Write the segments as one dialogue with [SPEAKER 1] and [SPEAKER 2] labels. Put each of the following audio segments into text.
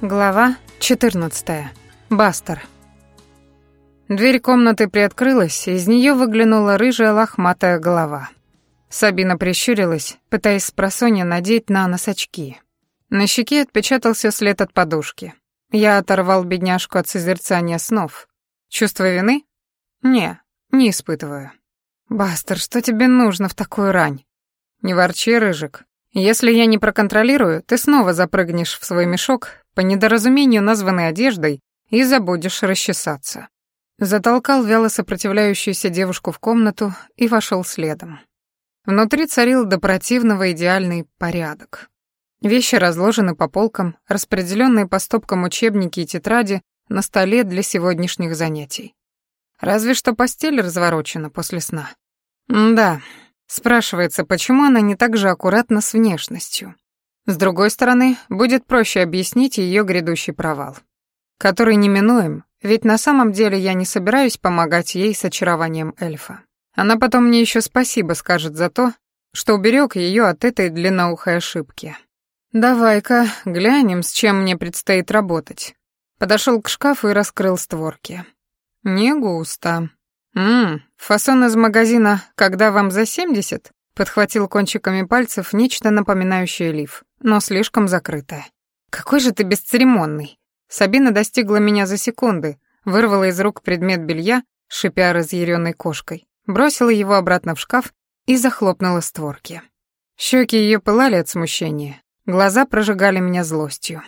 [SPEAKER 1] Глава 14. Бастер. Дверь комнаты приоткрылась, из нее выглянула рыжая лохматая голова. Сабина прищурилась, пытаясь с просонья надеть на нос очки. На щеке отпечатался след от подушки. Я оторвал бедняжку от созерцания снов. Чувство вины? Не, не испытываю. «Бастер, что тебе нужно в такую рань?» «Не ворчи, Рыжик. Если я не проконтролирую, ты снова запрыгнешь в свой мешок, по недоразумению названной одеждой, и забудешь расчесаться. Затолкал вяло сопротивляющуюся девушку в комнату и вошел следом. Внутри царил до противного идеальный порядок. Вещи разложены по полкам, распределенные по стопкам учебники и тетради на столе для сегодняшних занятий. Разве что постель разворочена после сна. М да, спрашивается, почему она не так же аккуратна с внешностью. С другой стороны, будет проще объяснить ее грядущий провал, который неминуем, ведь на самом деле я не собираюсь помогать ей с очарованием эльфа. Она потом мне еще спасибо скажет за то, что уберег ее от этой длинноухой ошибки. Давай-ка глянем, с чем мне предстоит работать. Подошел к шкафу и раскрыл створки. Не густо. Мм, фасон из магазина «Когда вам за семьдесят»? Подхватил кончиками пальцев нечто напоминающее лиф, но слишком закрытое. «Какой же ты бесцеремонный!» Сабина достигла меня за секунды, вырвала из рук предмет белья, шипя разъяренной кошкой, бросила его обратно в шкаф и захлопнула створки. Щеки ее пылали от смущения, глаза прожигали меня злостью.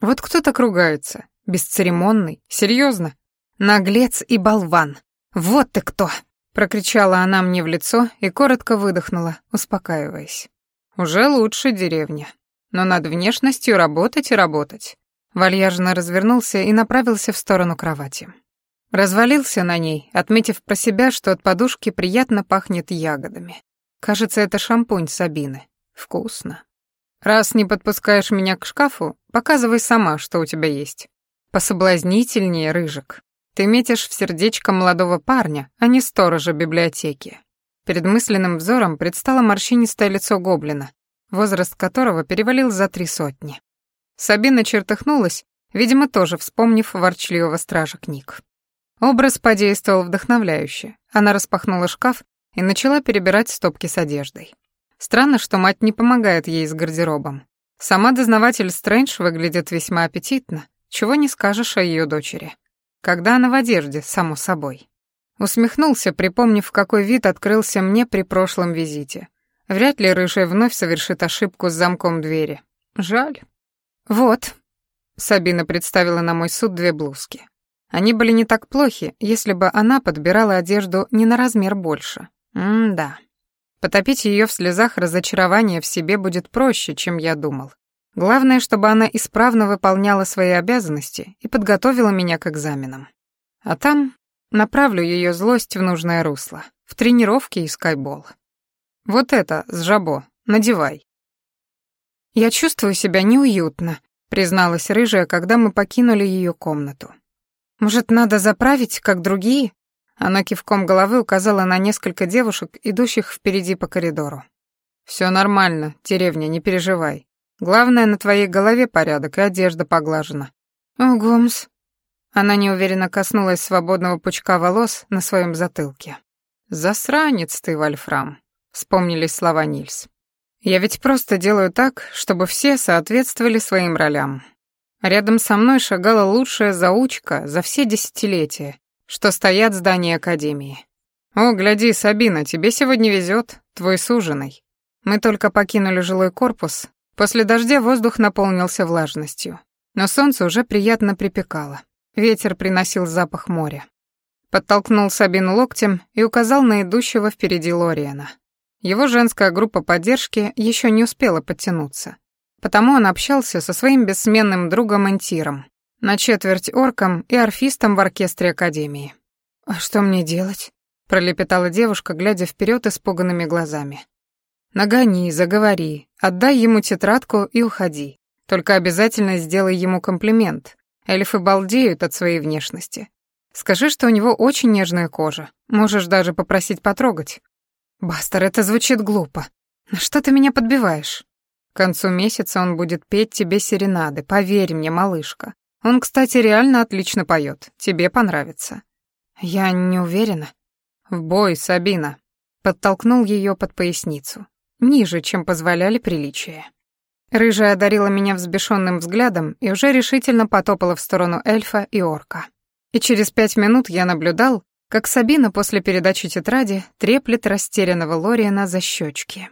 [SPEAKER 1] Вот кто так ругается? Бесцеремонный? Серьезно? Наглец и болван. Вот ты кто! прокричала она мне в лицо и коротко выдохнула, успокаиваясь. Уже лучше деревня, но над внешностью работать и работать. Вальяжно развернулся и направился в сторону кровати. Развалился на ней, отметив про себя, что от подушки приятно пахнет ягодами. Кажется, это шампунь Сабины. Вкусно. Раз не подпускаешь меня к шкафу, показывай сама, что у тебя есть. Пособлазнительнее, рыжик. Ты метишь в сердечко молодого парня, а не сторожа библиотеки. Перед мысленным взором предстало морщинистое лицо гоблина, возраст которого перевалил за три сотни. Сабина чертыхнулась, видимо, тоже вспомнив ворчливого стража книг. Образ подействовал вдохновляюще. Она распахнула шкаф и начала перебирать стопки с одеждой. Странно, что мать не помогает ей с гардеробом. Сама дознаватель Стрэндж выглядит весьма аппетитно, чего не скажешь о ее дочери. Когда она в одежде, само собой. Усмехнулся, припомнив, какой вид открылся мне при прошлом визите. Вряд ли рыжая вновь совершит ошибку с замком двери. Жаль. Вот. Сабина представила на мой суд две блузки. Они были не так плохи, если бы она подбирала одежду не на размер больше. М-да. Потопить ее в слезах разочарования в себе будет проще, чем я думал. Главное, чтобы она исправно выполняла свои обязанности и подготовила меня к экзаменам. А там направлю ее злость в нужное русло, в тренировки и скайбол. Вот это, с жабо, надевай. Я чувствую себя неуютно, призналась рыжая, когда мы покинули ее комнату. Может, надо заправить, как другие? Она кивком головы указала на несколько девушек, идущих впереди по коридору. Все нормально, деревня, не переживай. Главное, на твоей голове порядок и одежда поглажена. Угумс. Она неуверенно коснулась свободного пучка волос на своем затылке. Засранец ты, Вольфрам, вспомнились слова Нильс. Я ведь просто делаю так, чтобы все соответствовали своим ролям. Рядом со мной шагала лучшая заучка за все десятилетия, что стоят здания Академии. «О, гляди, Сабина, тебе сегодня везет, твой суженый». Мы только покинули жилой корпус, После дождя воздух наполнился влажностью, но солнце уже приятно припекало. Ветер приносил запах моря. Подтолкнул Сабину локтем и указал на идущего впереди Лориана. Его женская группа поддержки еще не успела подтянуться. Потому он общался со своим бессменным другом Энтиром, на четверть орком и орфистом в оркестре Академии. «А что мне делать?» — пролепетала девушка, глядя вперед испуганными глазами. Нагони, заговори, отдай ему тетрадку и уходи. Только обязательно сделай ему комплимент. Эльфы балдеют от своей внешности. Скажи, что у него очень нежная кожа. Можешь даже попросить потрогать. Бастер, это звучит глупо. На что ты меня подбиваешь? К концу месяца он будет петь тебе серенады, поверь мне, малышка. Он, кстати, реально отлично поет. Тебе понравится». «Я не уверена». «В бой, Сабина», — подтолкнул ее под поясницу. Ниже, чем позволяли приличия. Рыжая одарила меня взбешенным взглядом и уже решительно потопала в сторону эльфа и орка. И через пять минут я наблюдал, как Сабина после передачи тетради треплет растерянного Лориана за щечки.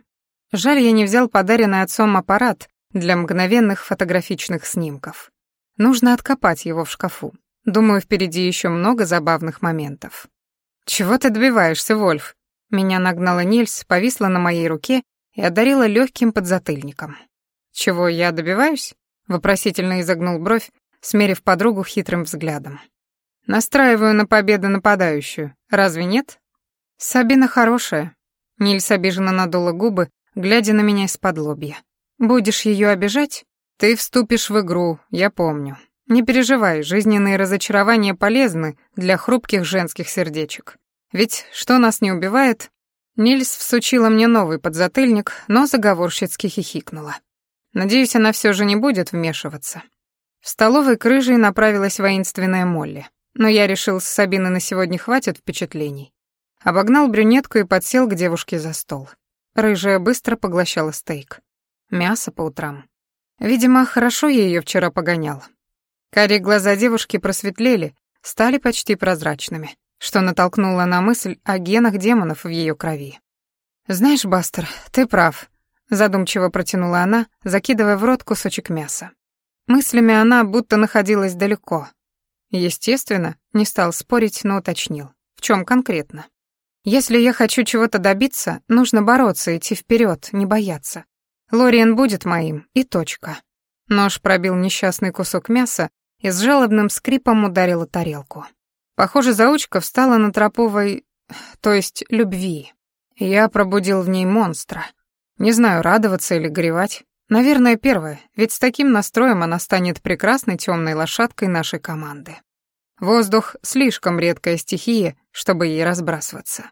[SPEAKER 1] Жаль, я не взял подаренный отцом аппарат для мгновенных фотографичных снимков. Нужно откопать его в шкафу. Думаю, впереди еще много забавных моментов. «Чего ты добиваешься, Вольф?» Меня нагнала Нильс, повисла на моей руке и одарила легким подзатыльником. «Чего я добиваюсь?» — вопросительно изогнул бровь, смерив подругу хитрым взглядом. «Настраиваю на победу нападающую. Разве нет?» «Сабина хорошая». Нильс обиженно надула губы, глядя на меня из-под лобья. «Будешь ее обижать? Ты вступишь в игру, я помню. Не переживай, жизненные разочарования полезны для хрупких женских сердечек. Ведь что нас не убивает...» Нильс всучила мне новый подзатыльник, но заговорщицки хихикнула. Надеюсь, она все же не будет вмешиваться. В столовой к рыжей направилась воинственная Молли. Но я решил, с Сабины на сегодня хватит впечатлений. Обогнал брюнетку и подсел к девушке за стол. Рыжая быстро поглощала стейк. Мясо по утрам. Видимо, хорошо я ее вчера погонял. Карие глаза девушки просветлели, стали почти прозрачными, что натолкнуло на мысль о генах демонов в ее крови. «Знаешь, Бастер, ты прав задумчиво протянула она, закидывая в рот кусочек мяса. Мыслями она будто находилась далеко. Естественно, не стал спорить, но уточнил. В чем конкретно? Если я хочу чего-то добиться, нужно бороться, идти вперед, не бояться. Лориен будет моим, и точка. Нож пробил несчастный кусок мяса и с жалобным скрипом ударила тарелку. Похоже, заучка встала на троповой, то есть любви. Я пробудил в ней монстра. Не знаю, радоваться или горевать. Наверное, первое, ведь с таким настроем она станет прекрасной темной лошадкой нашей команды. Воздух — слишком редкая стихия, чтобы ей разбрасываться.